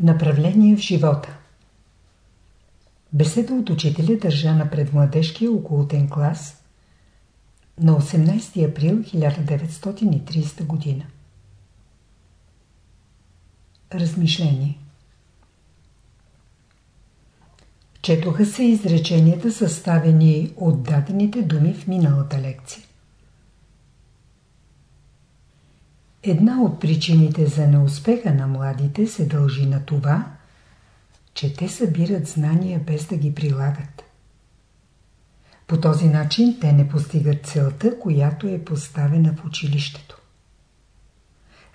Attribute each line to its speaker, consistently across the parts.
Speaker 1: Направление в живота Беседа от учителя държа на предмладежкия околотен клас на 18 април 1930 година. Размишление Четоха се изреченията съставени от дадените думи в миналата лекция. Една от причините за неуспеха на младите се дължи на това, че те събират знания без да ги прилагат. По този начин те не постигат целта, която е поставена в училището.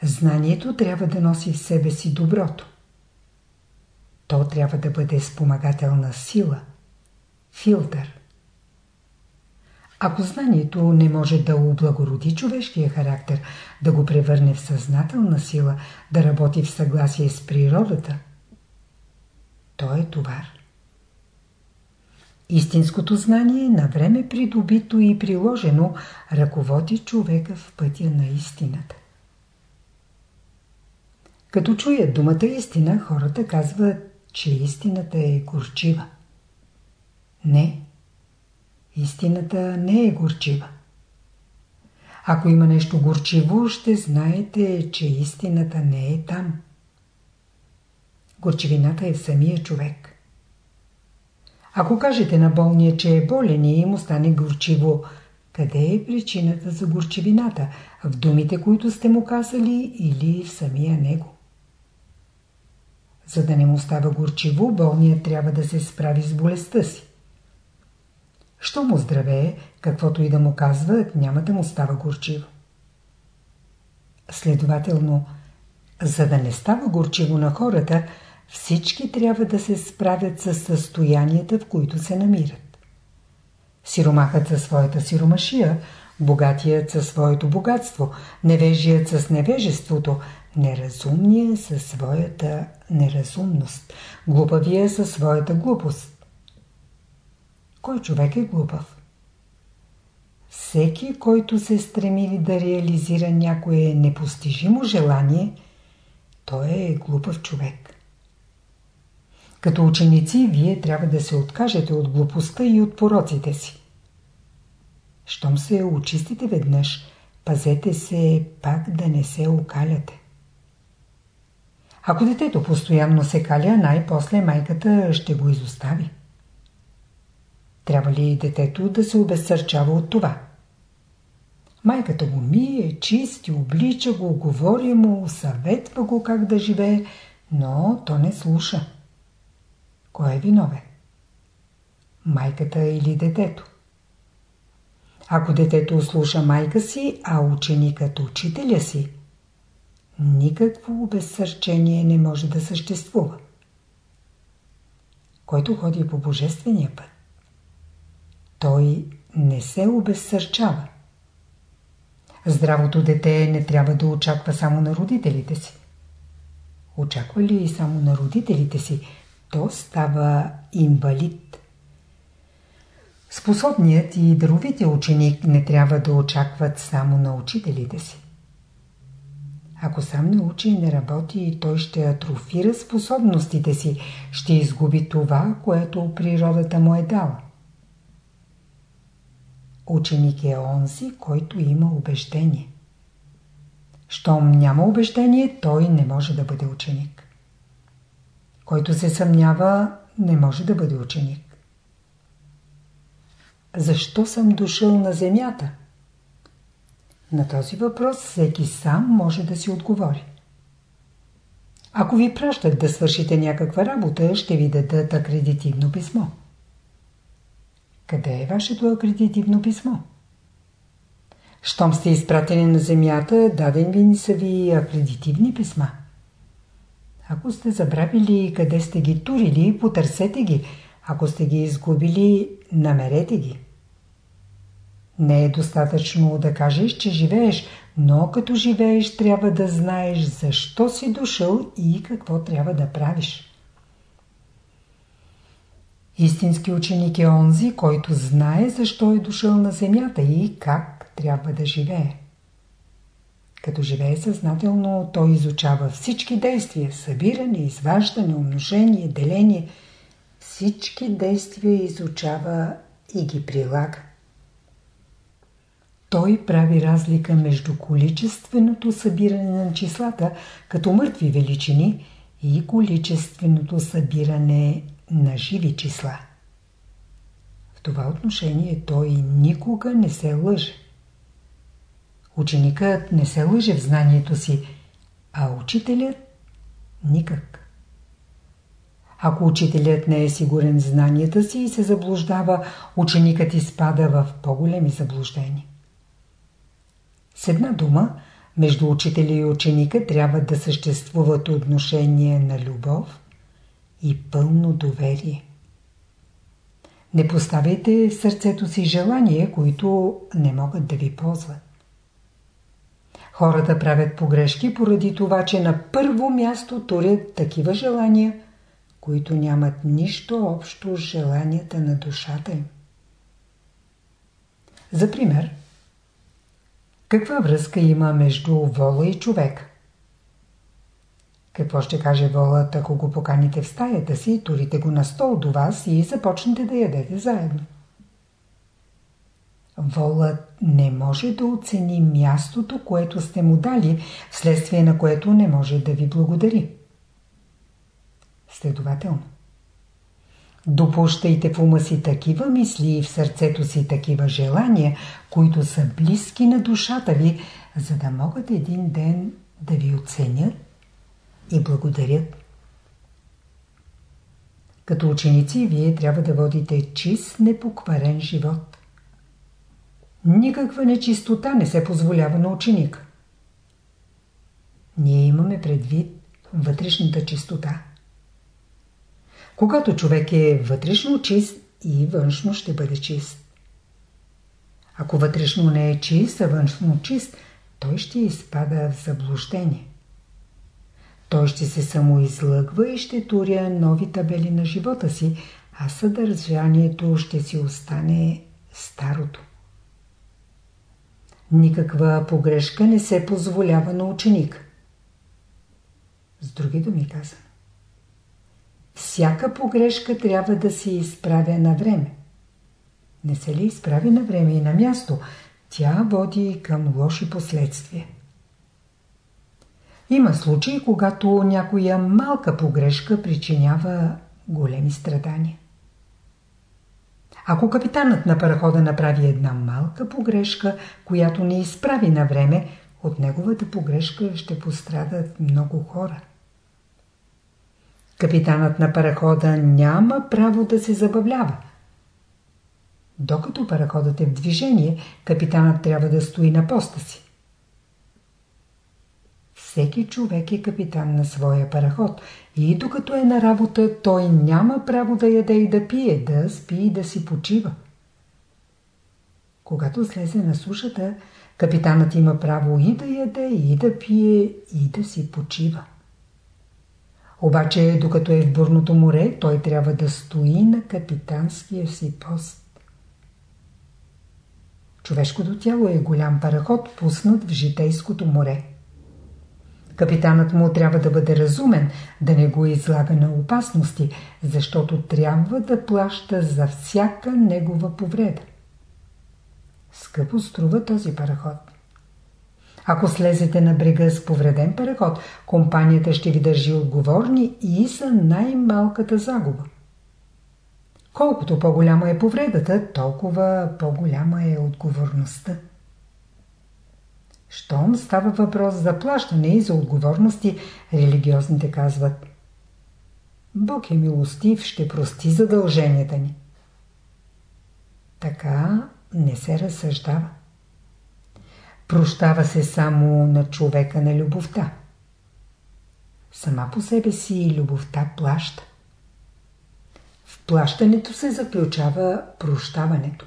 Speaker 1: Знанието трябва да носи в себе си доброто. То трябва да бъде спомагателна сила, филтър. Ако знанието не може да облагороди човешкия характер, да го превърне в съзнателна сила, да работи в съгласие с природата, то е товар. Истинското знание, на време придобито и приложено, ръководи човека в пътя на истината. Като чуят думата истина, хората казват, че истината е горчива. Не. Истината не е горчива. Ако има нещо горчиво, ще знаете, че истината не е там. Горчивината е в самия човек. Ако кажете на болния, че е болен и му стане горчиво, къде е причината за горчивината? В думите, които сте му казали или в самия него? За да не му става горчиво, болният трябва да се справи с болестта си. Що му здравее, каквото и да му казват, няма да му става горчиво. Следователно, за да не става горчиво на хората, всички трябва да се справят с състоянията, в които се намират. Сиромахът със своята сиромашия, богатият със своето богатство, невежият с невежеството, неразумният със своята неразумност, глупавият със своята глупост. Кой човек е глупав? Всеки, който се стреми да реализира някое непостижимо желание, той е глупав човек. Като ученици, вие трябва да се откажете от глупостта и от пороците си. Щом се очистите веднъж, пазете се пак да не се окаляте. Ако детето постоянно се каля, най-после майката ще го изостави. Трябва ли детето да се обезсърчава от това? Майката го мие, чисти, облича го, говори му, съветва го как да живее, но то не слуша. Кой е виновен? Майката или детето? Ако детето слуша майка си, а ученикът учителя си, никакво обезсърчение не може да съществува. Който ходи по божествения път, той не се обезсърчава. Здравото дете не трябва да очаква само на родителите си. Очаква ли само на родителите си, то става инвалид. Способният и даровития ученик не трябва да очакват само на учителите си. Ако сам не учи и не работи, той ще атрофира способностите си, ще изгуби това, което природата му е дала. Ученик е онзи, който има убеждение. Щом няма убеждение, той не може да бъде ученик. Който се съмнява, не може да бъде ученик. Защо съм дошъл на земята? На този въпрос всеки сам може да си отговори. Ако ви пращат да свършите някаква работа, ще ви дадат акредитивно писмо. Къде е вашето акредитивно писмо? Щом сте изпратени на земята, даден ви са ви акредитивни писма. Ако сте забравили къде сте ги турили, потърсете ги. Ако сте ги изгубили, намерете ги. Не е достатъчно да кажеш, че живееш, но като живееш трябва да знаеш защо си дошъл и какво трябва да правиш. Истински ученик е онзи, който знае защо е дошъл на земята и как трябва да живее. Като живее съзнателно, той изучава всички действия – събиране, изваждане, умножение, деление. Всички действия изучава и ги прилага. Той прави разлика между количественото събиране на числата като мъртви величини и количественото събиране на живи числа. В това отношение той никога не се лъже. Ученикът не се лъже в знанието си, а учителят никак. Ако учителят не е сигурен в знанията си и се заблуждава, ученикът изпада в по-големи заблуждения. С една дума, между учителя и ученика трябва да съществуват отношения на любов и пълно доверие. Не поставяйте в сърцето си желания, които не могат да ви ползват. Хората правят погрешки поради това, че на първо място турят такива желания, които нямат нищо общо с желанията на душата им. За пример, каква връзка има между вола и човек? Какво ще каже волът, ако го поканите в стаята си, турите го на стол до вас и започнете да ядете заедно? Волът не може да оцени мястото, което сте му дали, вследствие на което не може да ви благодари. Следователно. Допущайте в ума си такива мисли и в сърцето си такива желания, които са близки на душата ви, за да могат един ден да ви оценят и благодарят. Като ученици, вие трябва да водите чист, непокварен живот. Никаква нечистота не се позволява на ученик. Ние имаме предвид вътрешната чистота. Когато човек е вътрешно чист и външно ще бъде чист. Ако вътрешно не е чист, а външно чист, той ще изпада в заблуждение. Той ще се самоизлъгва и ще туря нови табели на живота си, а съдържанието ще си остане старото. Никаква погрешка не се позволява на ученик. С други думи казано. Всяка погрешка трябва да се изправя на време. Не се ли изправи на време и на място, тя води към лоши последствия. Има случаи, когато някоя малка погрешка причинява големи страдания. Ако капитанът на парахода направи една малка погрешка, която не изправи на време, от неговата погрешка ще пострадат много хора. Капитанът на парахода няма право да се забавлява. Докато параходът е в движение, капитанът трябва да стои на поста си. Всеки човек е капитан на своя параход и докато е на работа, той няма право да яде и да пие, да спи и да си почива. Когато слезе на сушата, капитанът има право и да яде, и да пие, и да си почива. Обаче, докато е в бурното море, той трябва да стои на капитанския си пост. Човешкото тяло е голям параход, пуснат в житейското море. Капитанът му трябва да бъде разумен, да не го излага на опасности, защото трябва да плаща за всяка негова повреда. Скъпо струва този параход. Ако слезете на брега с повреден параход, компанията ще ви държи отговорни и за най-малката загуба. Колкото по-голяма е повредата, толкова по-голяма е отговорността. Щом става въпрос за плащане и за отговорности, религиозните казват Бог е милостив, ще прости задълженията ни. Така не се разсъждава. Прощава се само на човека на любовта. Сама по себе си любовта плаща. В плащането се заключава прощаването.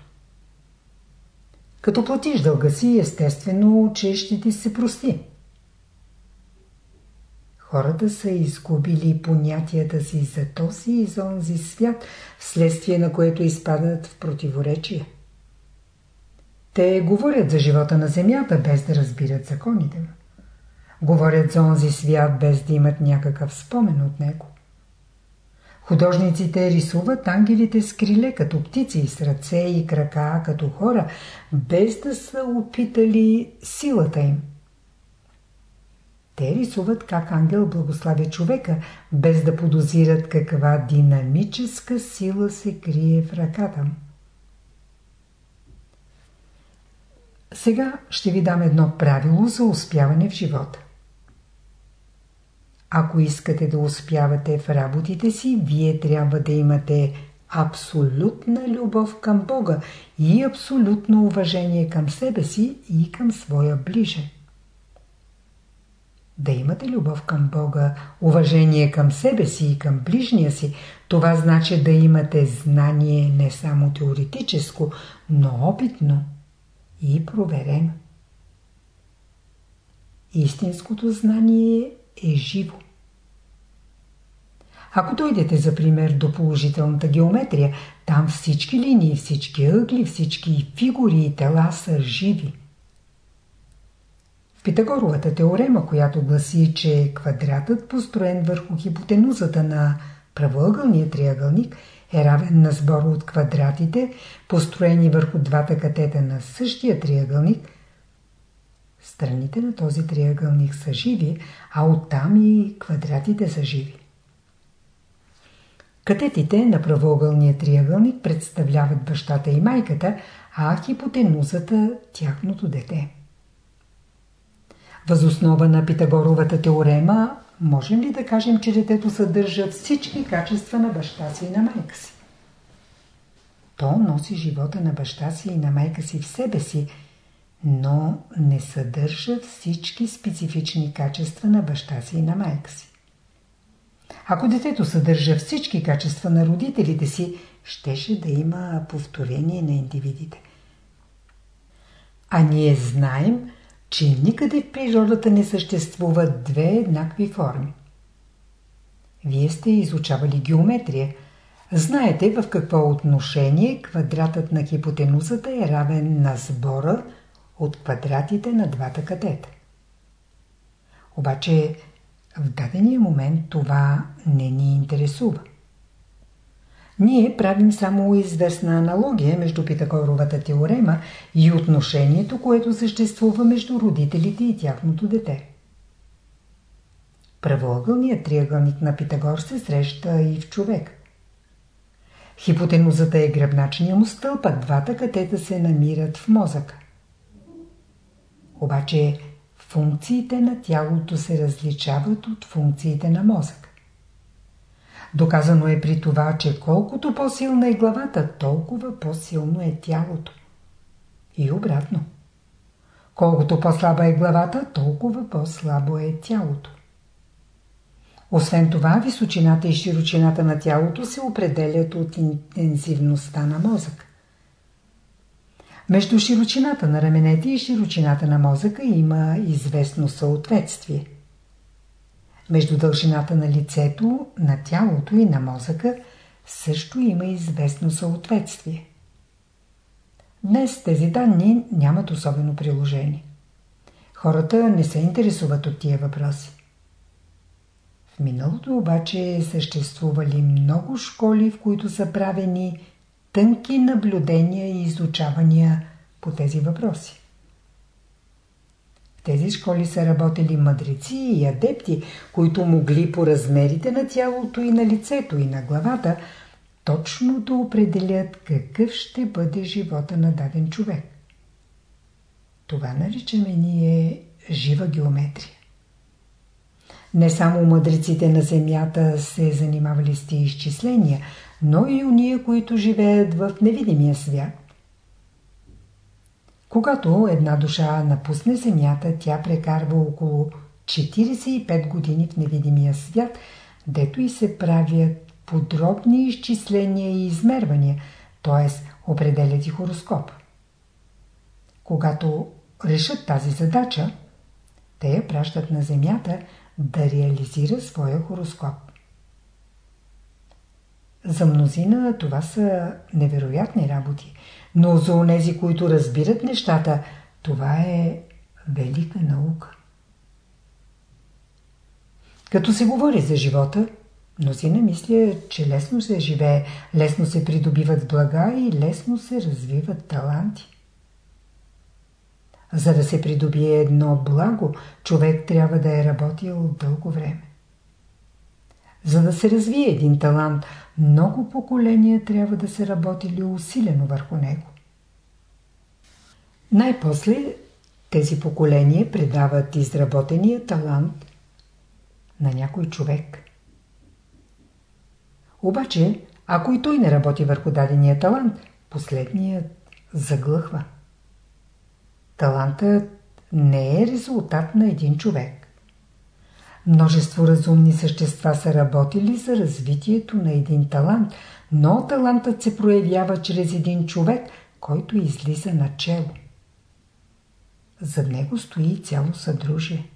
Speaker 1: Като платиш дълга си, естествено, че ще ти се прости. Хората са изгубили понятията си за този и за онзи свят, вследствие на което изпадат в противоречие. Те говорят за живота на земята, без да разбират законите му. Говорят за онзи свят, без да имат някакъв спомен от него. Художниците рисуват ангелите с криле като птици, с ръце и крака като хора, без да са опитали силата им. Те рисуват как ангел благославя човека, без да подозират каква динамическа сила се крие в ръката. Сега ще ви дам едно правило за успяване в живота. Ако искате да успявате в работите си, вие трябва да имате абсолютна любов към Бога и абсолютно уважение към себе си и към своя ближен. Да имате любов към Бога, уважение към себе си и към ближния си, това значи да имате знание не само теоретическо, но опитно и проверено. Истинското знание е живо. Ако дойдете за пример до положителната геометрия, там всички линии, всички ъгли, всички фигури и тела са живи. В Питагоровата теорема, която гласи, че квадратът, построен върху хипотенузата на правоъгълния триъгълник, е равен на сбора от квадратите, построени върху двата катета на същия триъгълник, страните на този триъгълник са живи, а оттам и квадратите са живи. Катетите на правоъгълния триъгълник представляват бащата и майката, а хипотенузата – тяхното дете. Възоснова на Питагоровата теорема можем ли да кажем, че детето съдържа всички качества на баща си и на майка си? То носи живота на баща си и на майка си в себе си, но не съдържа всички специфични качества на баща си и на майка си. Ако детето съдържа всички качества на родителите си, щеше да има повторение на индивидите. А ние знаем, че никъде в природата не съществуват две еднакви форми. Вие сте изучавали геометрия. Знаете в какво отношение квадратът на хипотенузата е равен на сбора от квадратите на двата катета. Обаче в дадения момент това не ни интересува. Ние правим само известна аналогия между Питагоровата теорема и отношението, което съществува между родителите и тяхното дете. Правоъгълният триъгълник на Питагор се среща и в човек. Хипотенузата е гръбначния му стълб, а двата катета се намират в мозъка. Обаче функциите на тялото се различават от функциите на мозък. Доказано е при това, че колкото по-силна е главата, толкова по-силно е тялото. И обратно. Колкото по-слаба е главата, толкова по-слабо е тялото. Освен това, височината и широчината на тялото се определят от интензивността на мозък. Между широчината на раменете и широчината на мозъка има известно съответствие. Между дължината на лицето, на тялото и на мозъка също има известно съответствие. Днес тези данни нямат особено приложение. Хората не се интересуват от тия въпроси. В миналото обаче съществували много школи, в които са правени тънки наблюдения и изучавания по тези въпроси. В тези школи са работили мъдреци и адепти, които могли по размерите на тялото и на лицето и на главата точно да определят какъв ще бъде живота на даден човек. Това наричаме ние жива геометрия. Не само мъдреците на Земята се занимавали с тези изчисления – но и уния, които живеят в невидимия свят. Когато една душа напусне Земята, тя прекарва около 45 години в невидимия свят, дето и се правят подробни изчисления и измервания, т.е. определят и хороскоп. Когато решат тази задача, те я пращат на Земята да реализира своя хороскоп. За мнозина това са невероятни работи, но за онези, които разбират нещата, това е велика наука. Като се говори за живота, мнозина мисля, че лесно се живее, лесно се придобиват блага и лесно се развиват таланти. За да се придобие едно благо, човек трябва да е работил дълго време. За да се развие един талант, много поколения трябва да се работили усилено върху него. Най-после тези поколения предават изработения талант на някой човек. Обаче, ако и той не работи върху дадения талант, последният заглъхва. Талантът не е резултат на един човек. Множество разумни същества са работили за развитието на един талант, но талантът се проявява чрез един човек, който излиза начело. Зад него стои цяло съдружие.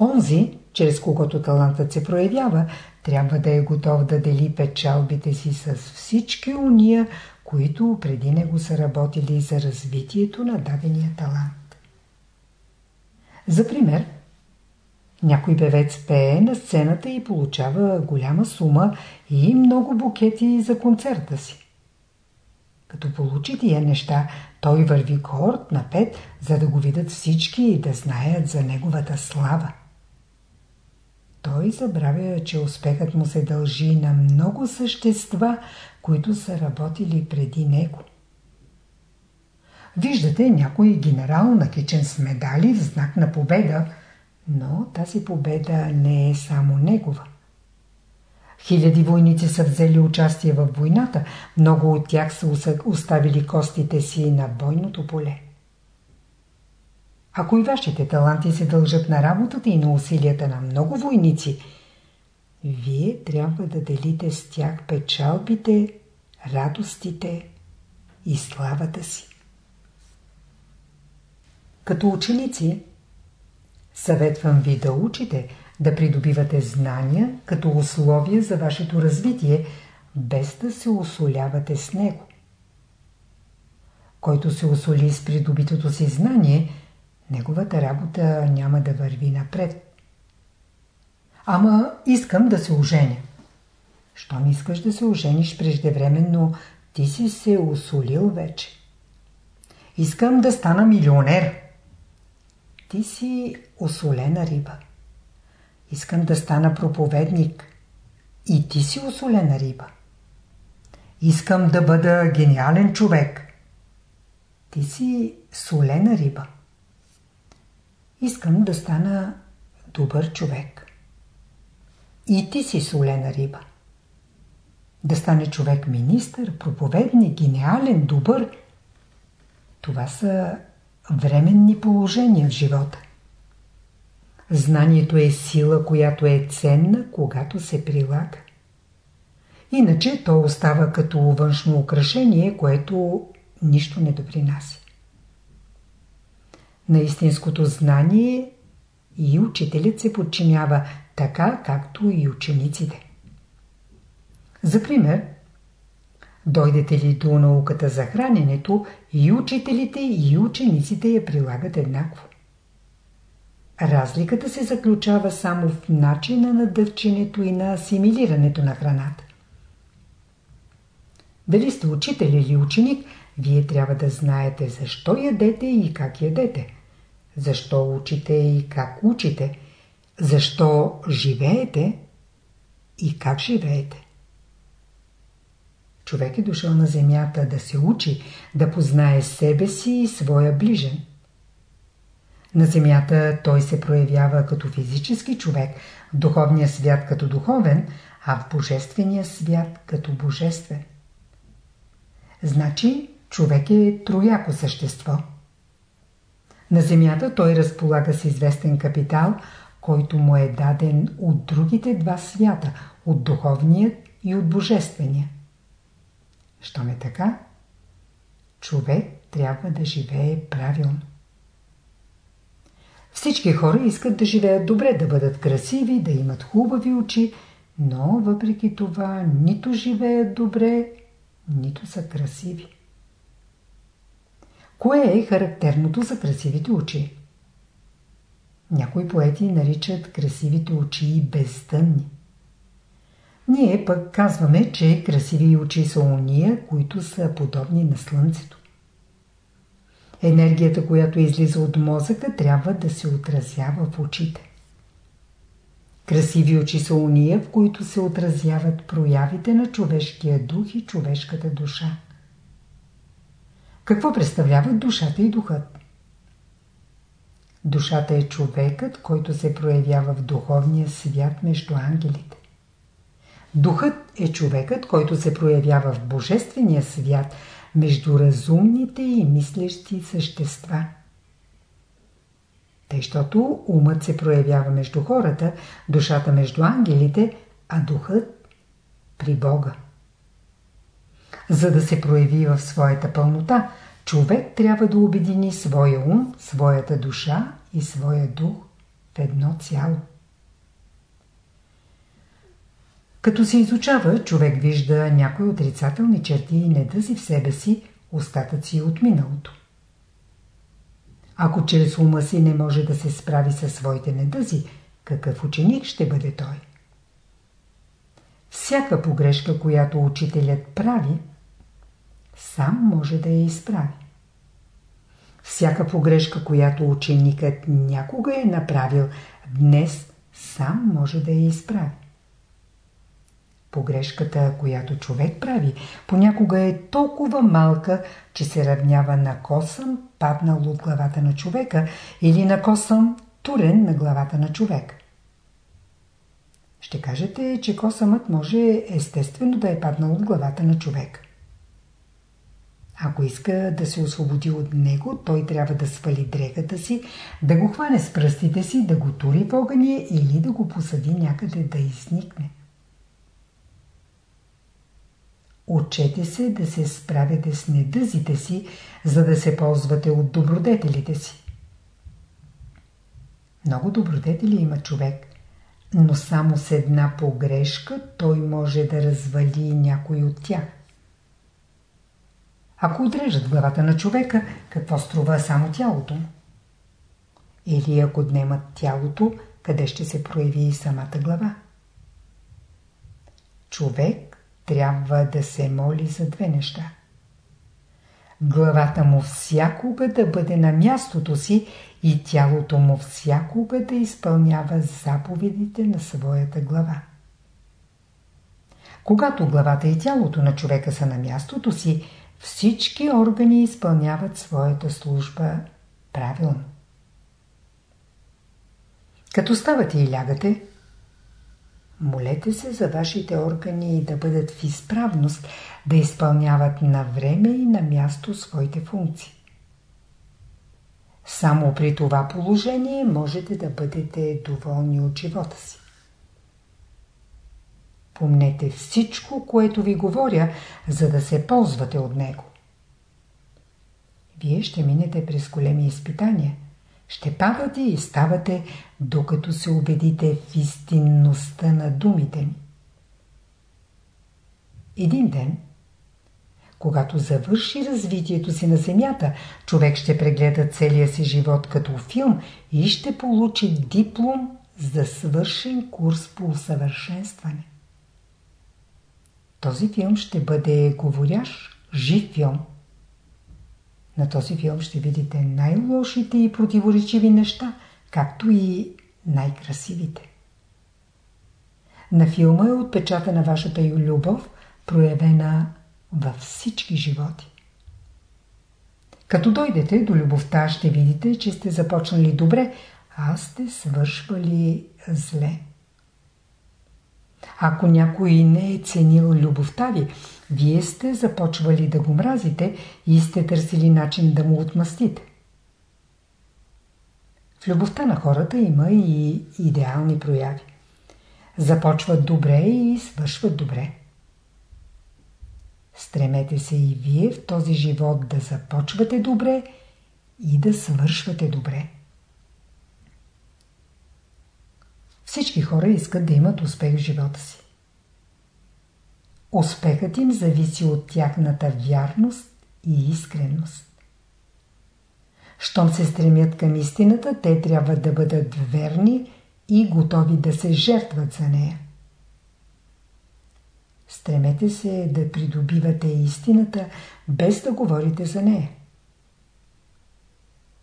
Speaker 1: Онзи, чрез когото талантът се проявява, трябва да е готов да дели печалбите си с всички уния, които преди него са работили за развитието на дадения талант. За пример, някой певец пее на сцената и получава голяма сума и много букети за концерта си. Като получи тия неща, той върви горд напет, за да го видят всички и да знаят за неговата слава. Той забравя, че успехът му се дължи на много същества, които са работили преди него. Виждате някой генерал накичен с медали в знак на победа, но тази победа не е само негова. Хиляди войници са взели участие в войната, много от тях са оставили костите си на бойното поле. Ако и вашите таланти се дължат на работата и на усилията на много войници, вие трябва да делите с тях печалбите, радостите и славата си. Като ученици, съветвам ви да учите, да придобивате знания като условие за вашето развитие, без да се осолявате с него. Който се осоли с придобитото си знание – неговата работа няма да върви напред. Ама искам да се оженя. Щом искаш да се ожениш преждевременно, ти си се осолил вече. Искам да стана милионер. Ти си осолена риба. Искам да стана проповедник. И ти си осолена риба. Искам да бъда гениален човек. Ти си солена риба. Искам да стана добър човек. И ти си солена риба. Да стане човек министър, проповедник, гениален, добър. Това са временни положения в живота. Знанието е сила, която е ценна, когато се прилага. Иначе то остава като външно украшение, което нищо не допринася на истинското знание и учителят се подчинява така, както и учениците. За пример, дойдете ли до науката за храненето, и учителите, и учениците я прилагат еднакво. Разликата се заключава само в начина на дъвченето и на асимилирането на храната. Дали сте учител или ученик, вие трябва да знаете защо ядете и как ядете. Защо учите и как учите. Защо живеете и как живеете. Човек е дошъл на земята да се учи, да познае себе си и своя ближен. На земята той се проявява като физически човек, в духовния свят като духовен, а в божествения свят като божествен. Значи човек е трояко същество. На земята той разполага с известен капитал, който му е даден от другите два свята, от духовният и от божествения. Щом е така, човек трябва да живее правилно. Всички хора искат да живеят добре, да бъдат красиви, да имат хубави очи, но въпреки това нито живеят добре, нито са красиви. Кое е характерното за красивите очи? Някои поети наричат красивите очи безтънни. Ние пък казваме, че красиви очи са уния, които са подобни на Слънцето. Енергията, която излиза от мозъка, трябва да се отразява в очите. Красиви очи са уния, в които се отразяват проявите на човешкия дух и човешката душа. Какво представляват душата и духът? Душата е човекът, който се проявява в духовния свят между ангелите. Духът е човекът, който се проявява в божествения свят между разумните и мислещи същества. Тъй, защото умът се проявява между хората, душата между ангелите, а духът при Бога. За да се прояви в своята пълнота, човек трябва да обедини своя ум, своята душа и своя дух в едно цяло. Като се изучава, човек вижда някои отрицателни черти и недъзи в себе си, остатъци от миналото. Ако чрез ума си не може да се справи със своите недъзи, какъв ученик ще бъде той? Всяка погрешка, която учителят прави, сам може да я изправи. Всяка погрешка, която ученикът някога е направил, днес сам може да я изправи. Погрешката, която човек прави, понякога е толкова малка, че се равнява на косъм, паднал от главата на човека, или на косъм, турен на главата на човек. Ще кажете, че косъмът може естествено да е паднал от главата на човек. Ако иска да се освободи от него, той трябва да свали дрегата си, да го хване с пръстите си, да го тури в огъня или да го посади някъде да изникне. Учете се да се справяте с недъзите си, за да се ползвате от добродетелите си. Много добродетели има човек, но само с една погрешка той може да развали някой от тях. Ако отрежат главата на човека, какво струва само тялото му? Или ако днемат тялото, къде ще се прояви и самата глава? Човек трябва да се моли за две неща. Главата му всякога да бъде на мястото си и тялото му всякога да изпълнява заповедите на своята глава. Когато главата и тялото на човека са на мястото си, всички органи изпълняват своята служба правилно. Като ставате и лягате, молете се за вашите органи да бъдат в изправност, да изпълняват на време и на място своите функции. Само при това положение можете да бъдете доволни от живота си. Помнете всичко, което ви говоря, за да се ползвате от него. Вие ще минете през големи изпитания. Ще падате и ставате, докато се убедите в истинността на думите ми. Един ден, когато завърши развитието си на Земята, човек ще прегледа целия си живот като филм и ще получи диплом за свършен курс по усъвършенстване. Този филм ще бъде говорящ, жив филм. На този филм ще видите най-лошите и противоречиви неща, както и най-красивите. На филма е отпечатана вашата любов, проявена във всички животи. Като дойдете до любовта, ще видите, че сте започнали добре, а сте свършвали зле. Ако някой не е ценил любовта ви, вие сте започвали да го мразите и сте търсили начин да му отмъстите. В любовта на хората има и идеални прояви. Започват добре и свършват добре. Стремете се и вие в този живот да започвате добре и да свършвате добре. Всички хора искат да имат успех в живота си. Успехът им зависи от тяхната вярност и искреност. Щом се стремят към истината, те трябва да бъдат верни и готови да се жертват за нея. Стремете се да придобивате истината, без да говорите за нея.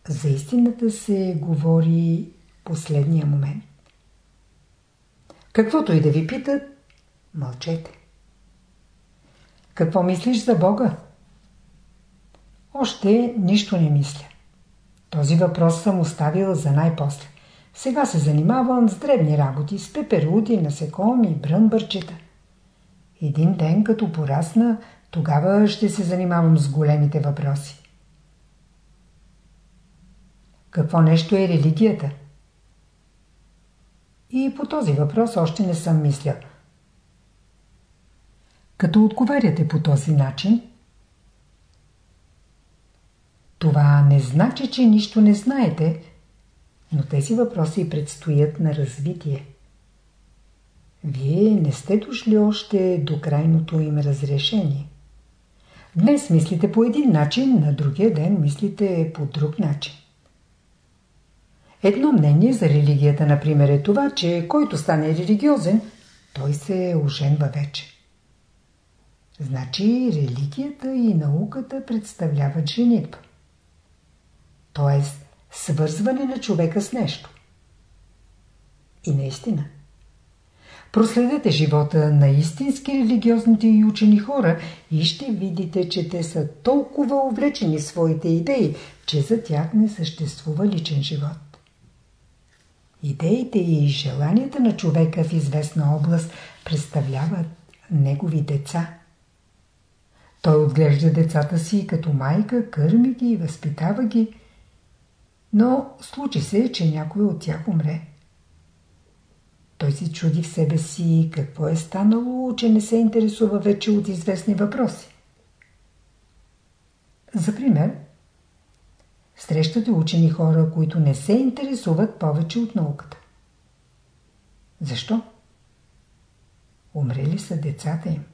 Speaker 1: За истината се говори последния момент. Каквото и да ви питат, мълчете. Какво мислиш за Бога? Още нищо не мисля. Този въпрос съм оставил за най-после. Сега се занимавам с древни работи, с пеперуди, насекоми, брънбърчета. Един ден, като порасна, тогава ще се занимавам с големите въпроси. Какво нещо е религията? И по този въпрос още не съм мислял. Като отговаряте по този начин, това не значи, че нищо не знаете, но тези въпроси предстоят на развитие. Вие не сте дошли още до крайното им разрешение. Днес мислите по един начин, на другия ден мислите по друг начин. Едно мнение за религията, например, е това, че който стане религиозен, той се оженва вече. Значи религията и науката представляват женитба. Тоест, свързване на човека с нещо. И наистина. Проследете живота на истински религиозните и учени хора и ще видите, че те са толкова увлечени в своите идеи, че за тях не съществува личен живот. Идеите и желанията на човека в известна област представляват негови деца. Той отглежда децата си като майка, кърми ги и възпитава ги, но случи се, че някой от тях умре. Той си чуди в себе си какво е станало, че не се интересува вече от известни въпроси. За пример, срещате учени хора, които не се интересуват повече от науката. Защо? Умрели са децата им.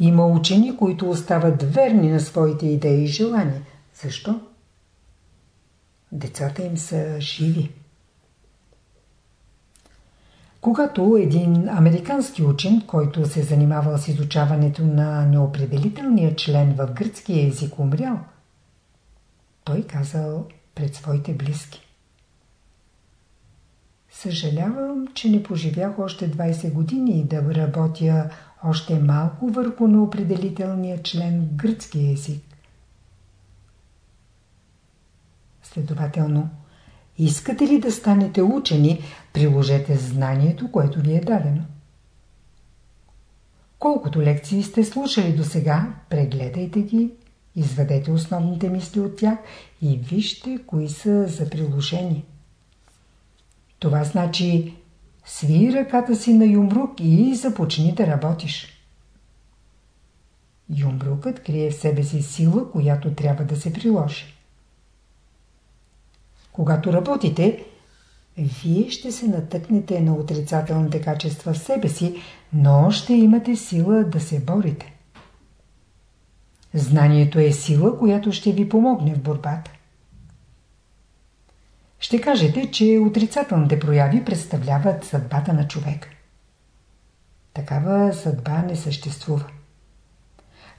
Speaker 1: Има учени, които остават верни на своите идеи и желания. Защо? Децата им са живи. Когато един американски учен, който се занимавал с изучаването на неопределителния член в гръцкия език умрял, той казал пред своите близки. Съжалявам, че не поживях още 20 години да работя още малко върху неопределителния член в гръцкия език. Следователно, искате ли да станете учени, приложете знанието, което ви е дадено. Колкото лекции сте слушали до сега, прегледайте ги, изведете основните мисли от тях и вижте кои са за приложение. Това значи сви ръката си на юмрук и започни да работиш. Юмрукът крие в себе си сила, която трябва да се приложи. Когато работите, вие ще се натъкнете на отрицателните качества в себе си, но ще имате сила да се борите. Знанието е сила, която ще ви помогне в борбата. Ще кажете, че отрицателните прояви представляват съдбата на човека. Такава съдба не съществува.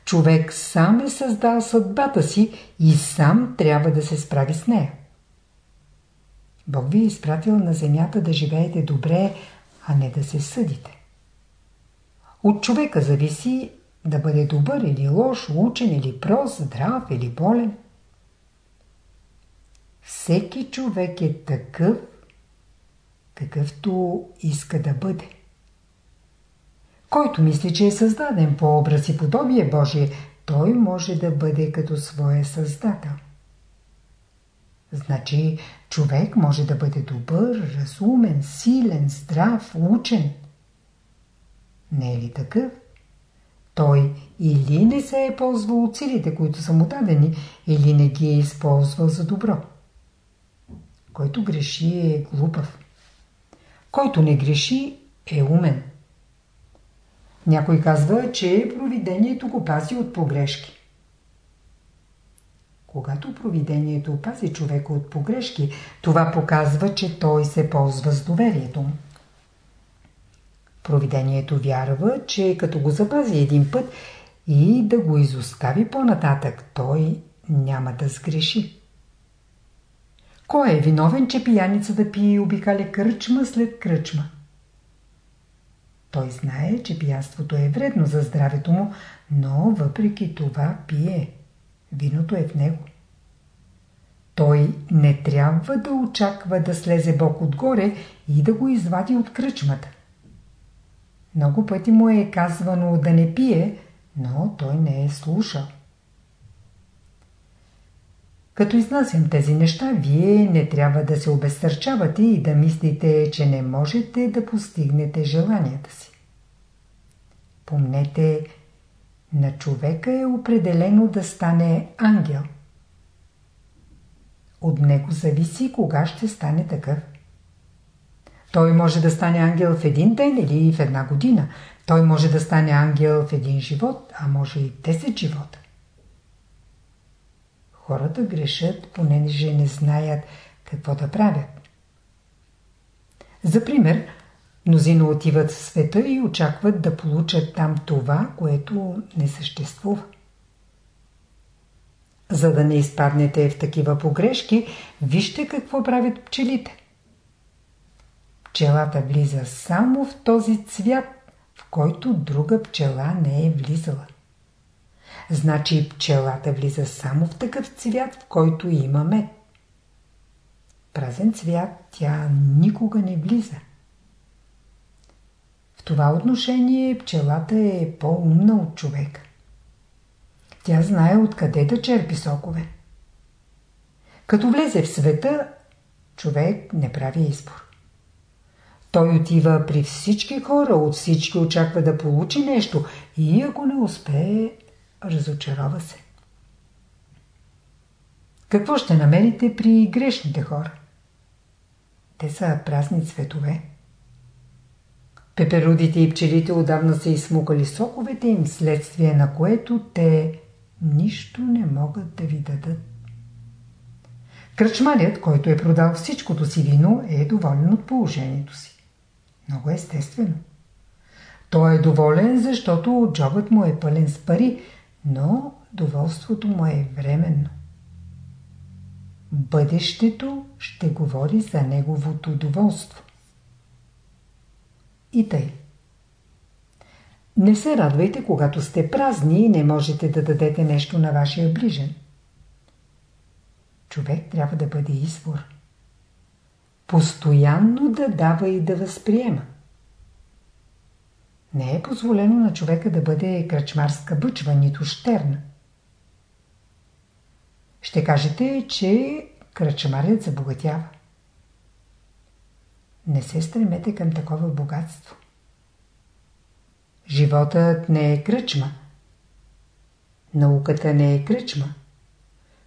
Speaker 1: Човек сам е създал съдбата си и сам трябва да се справи с нея. Бог ви е изпратил на земята да живеете добре, а не да се съдите. От човека зависи да бъде добър или лош, учен или прост, здрав или болен. Всеки човек е такъв, какъвто иска да бъде. Който мисли, че е създаден по образ и подобие Божие, той може да бъде като своя създател. Значи човек може да бъде добър, разумен, силен, здрав, учен. Не е ли такъв? Той или не се е ползвал от силите, които са му дадени, или не ги е използвал за добро. Който греши е глупав. Който не греши е умен. Някой казва, че провидението го пази от погрешки. Когато провидението пази човека от погрешки, това показва, че той се ползва с доверието му. Провидението вярва, че като го запази един път и да го изостави по-нататък, той няма да сгреши. Кой е виновен, че пияницата пие и обикаля кръчма след кръчма? Той знае, че пияството е вредно за здравето му, но въпреки това пие. Виното е в него. Той не трябва да очаква да слезе Бог отгоре и да го извади от кръчмата. Много пъти му е казвано да не пие, но той не е слушал. Като изнасям тези неща, вие не трябва да се обезсърчавате и да мислите, че не можете да постигнете желанията си. Помнете, на човека е определено да стане ангел. От него зависи кога ще стане такъв. Той може да стане ангел в един ден или в една година. Той може да стане ангел в един живот, а може и 10 живота. Хората грешат, понеже не знаят какво да правят. За пример, мнозина отиват в света и очакват да получат там това, което не съществува. За да не изпаднете в такива погрешки, вижте какво правят пчелите. Пчелата влиза само в този цвят, в който друга пчела не е влизала. Значи пчелата влиза само в такъв цвят, в който има мед. Празен цвят тя никога не влиза. В това отношение пчелата е по-умна от човека. Тя знае откъде да черпи сокове. Като влезе в света, човек не прави избор. Той отива при всички хора, от всички очаква да получи нещо и ако не успее, разочарова се. Какво ще намерите при грешните хора? Те са празни цветове. Пеперудите и пчелите отдавна са изсмукали соковете им, следствие на което те нищо не могат да ви дадат. Кръчмарят, който е продал всичкото си вино, е доволен от положението си. Много естествено. Той е доволен, защото джобът му е пълен с пари, но доволството му е временно. Бъдещето ще говори за неговото доволство. И тъй. Не се радвайте, когато сте празни и не можете да дадете нещо на вашия ближен. Човек трябва да бъде извор. Постоянно да дава и да възприема. Не е позволено на човека да бъде кръчмарска бъчва, нито щерна. Ще кажете, че кръчмарят забогатява. Не се стремете към такова богатство. Животът не е кръчма. Науката не е кръчма.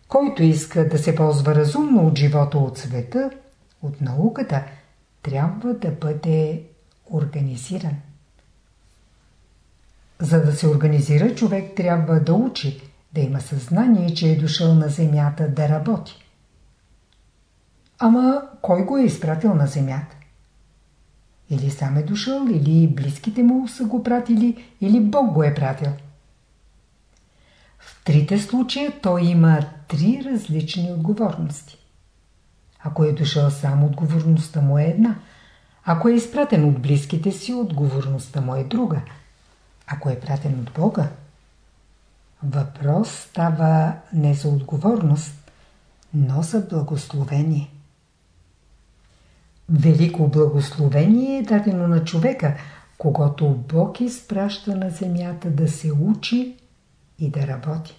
Speaker 1: Който иска да се ползва разумно от живота от света, от науката, трябва да бъде организиран. За да се организира, човек трябва да учи, да има съзнание, че е дошъл на земята да работи. Ама кой го е изпратил на земята? Или сам е дошъл, или близките му са го пратили, или Бог го е пратил. В трите случая той има три различни отговорности. Ако е дошъл сам, отговорността му е една. Ако е изпратен от близките си, отговорността му е друга – ако е пратен от Бога, въпрос става не за отговорност, но за благословение. Велико благословение е дадено на човека, когато Бог изпраща на земята да се учи и да работи.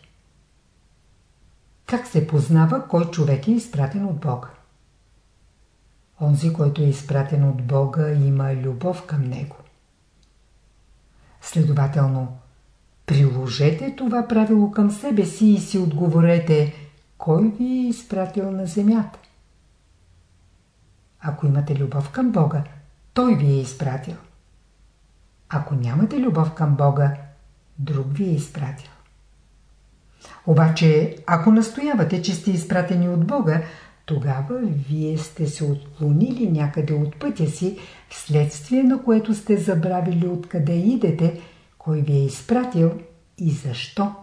Speaker 1: Как се познава кой човек е изпратен от Бога? Онзи, който е изпратен от Бога, има любов към него. Следователно, приложете това правило към себе си и си отговорете, кой ви е изпратил на земята. Ако имате любов към Бога, Той ви е изпратил. Ако нямате любов към Бога, друг ви е изпратил. Обаче, ако настоявате, че сте изпратени от Бога, тогава вие сте се отклонили някъде от пътя си, вследствие на което сте забравили откъде идете, кой ви е изпратил и защо.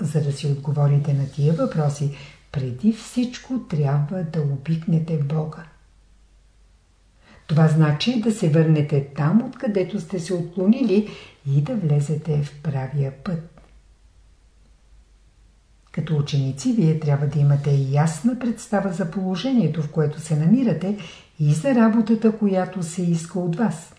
Speaker 1: За да си отговорите на тия въпроси, преди всичко трябва да обикнете Бога. Това значи да се върнете там, откъдето сте се отклонили и да влезете в правия път. Като ученици, вие трябва да имате ясна представа за положението, в което се намирате и за работата, която се иска от вас.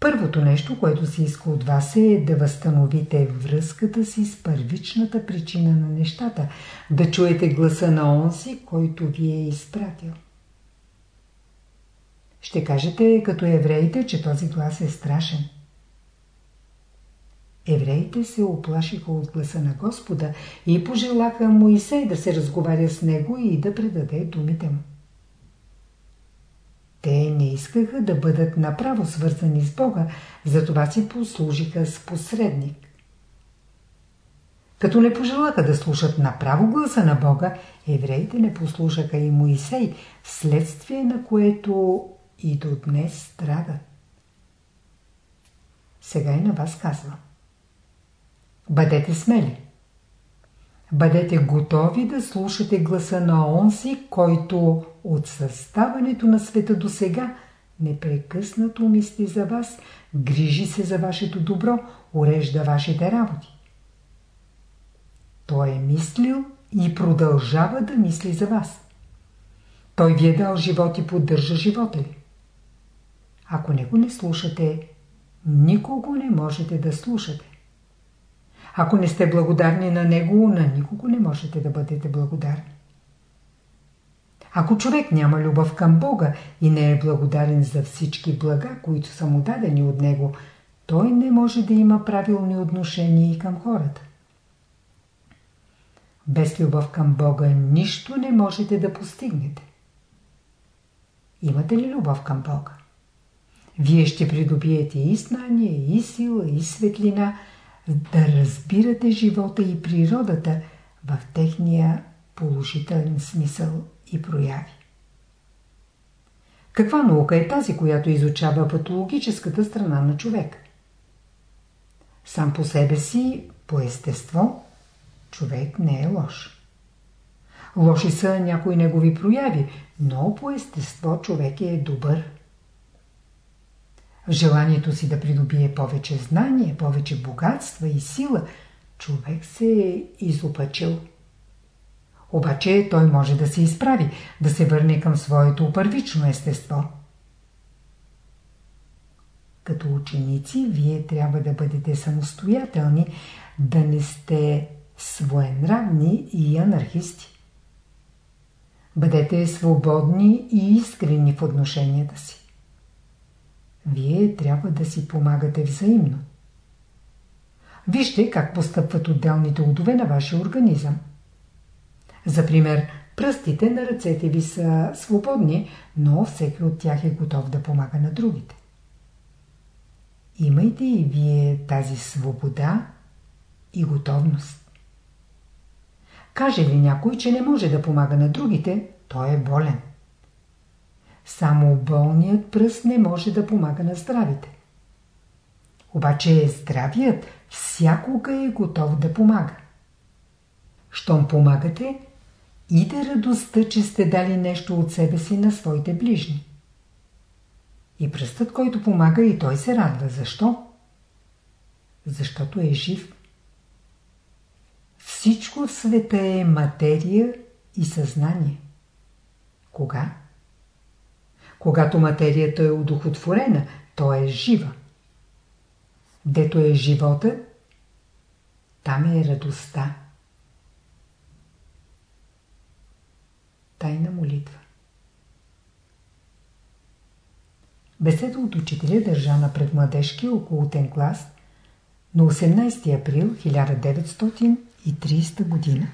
Speaker 1: Първото нещо, което се иска от вас е да възстановите връзката си с първичната причина на нещата, да чуете гласа на онзи, който ви е изпратил. Ще кажете като евреите, че този глас е страшен. Евреите се оплашиха от гласа на Господа и пожелаха Моисей да се разговаря с него и да предаде думите му. Те не искаха да бъдат направо свързани с Бога, затова си послужиха с посредник. Като не пожелаха да слушат направо гласа на Бога, евреите не послушаха и Моисей, вследствие на което и до днес страдат. Сега и на вас казвам. Бъдете смели. Бъдете готови да слушате гласа на онзи, който от съставането на света до сега непрекъснато мисли за вас, грижи се за вашето добро, урежда вашите работи. Той е мислил и продължава да мисли за вас. Той ви е дал живот и поддържа живота ви. Ако не го не слушате, никого не можете да слушате. Ако не сте благодарни на него, на никого не можете да бъдете благодарни. Ако човек няма любов към Бога и не е благодарен за всички блага, които са му дадени от него, той не може да има правилни отношения и към хората. Без любов към Бога нищо не можете да постигнете. Имате ли любов към Бога? Вие ще придобиете и знание, и сила, и светлина, да разбирате живота и природата в техния положителен смисъл и прояви. Каква наука е тази, която изучава патологическата страна на човек? Сам по себе си, по естество, човек не е лош. Лоши са някои негови прояви, но по естество човек е добър. Желанието си да придобие повече знание, повече богатства и сила, човек се е изопачил. Обаче той може да се изправи, да се върне към своето първично естество. Като ученици, вие трябва да бъдете самостоятелни, да не сте своенравни и анархисти. Бъдете свободни и искрени в отношенията си. Вие трябва да си помагате взаимно. Вижте как постъпват отделните удове на вашия организъм. За пример, пръстите на ръцете ви са свободни, но всеки от тях е готов да помага на другите. Имайте и вие тази свобода и готовност. Каже ли някой, че не може да помага на другите, той е болен. Само болният пръст не може да помага на здравите. Обаче здравият всякога е готов да помага. Щом помагате, иде радостта, че сте дали нещо от себе си на своите ближни. И пръстът, който помага, и той се радва. Защо? Защото е жив. Всичко в света е материя и съзнание. Кога? Когато материята е удохотворена, то е жива. Дето е живота, там е радостта. Тайна молитва Беседа от учителя държана пред младежкия околотен клас на 18 април 1930 година.